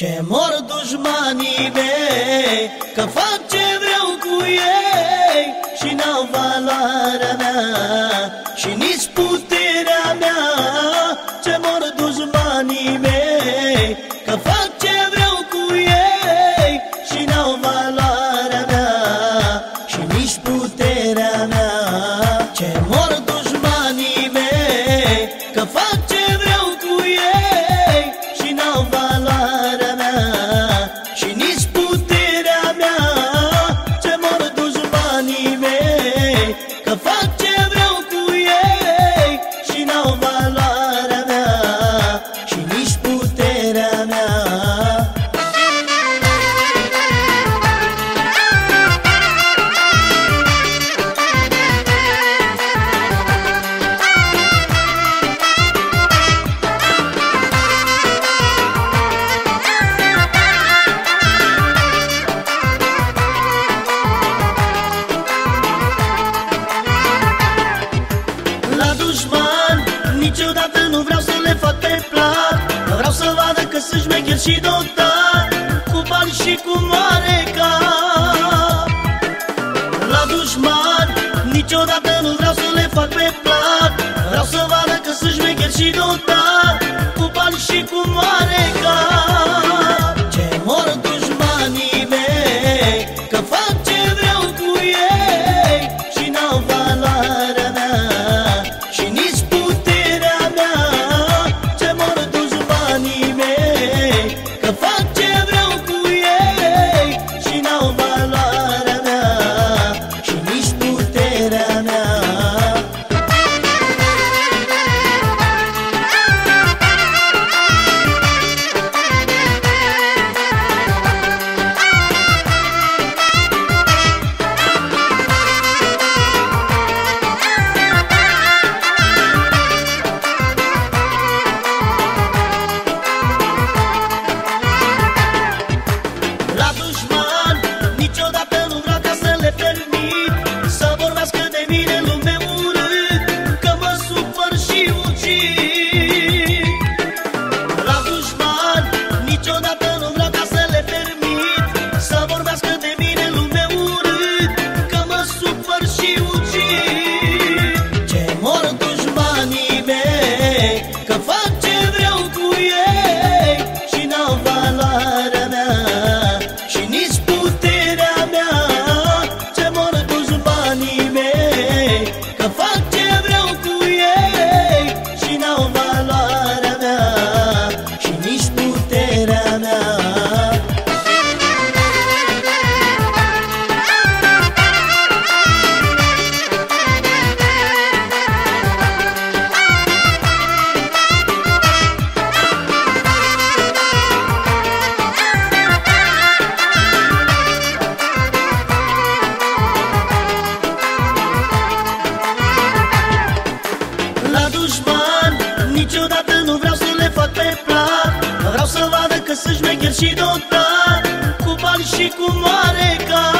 Ce mor dușmanii mei Că fac ce vreau cu ei Și n-au valoarea mea Și nici putere niciodată nu vreau să le fac pe plat. Vreau să vadă că sunt șmecher și dotat Cu bani și cu mare ca La dușman niciodată nu vreau să le fac pe plat. Vreau să vadă că sunt șmecher și dotat Cu bani și cu mare ca te fac pe plac Vreau să vadă că sunt șmecher și dotat Cu bani și cu mare car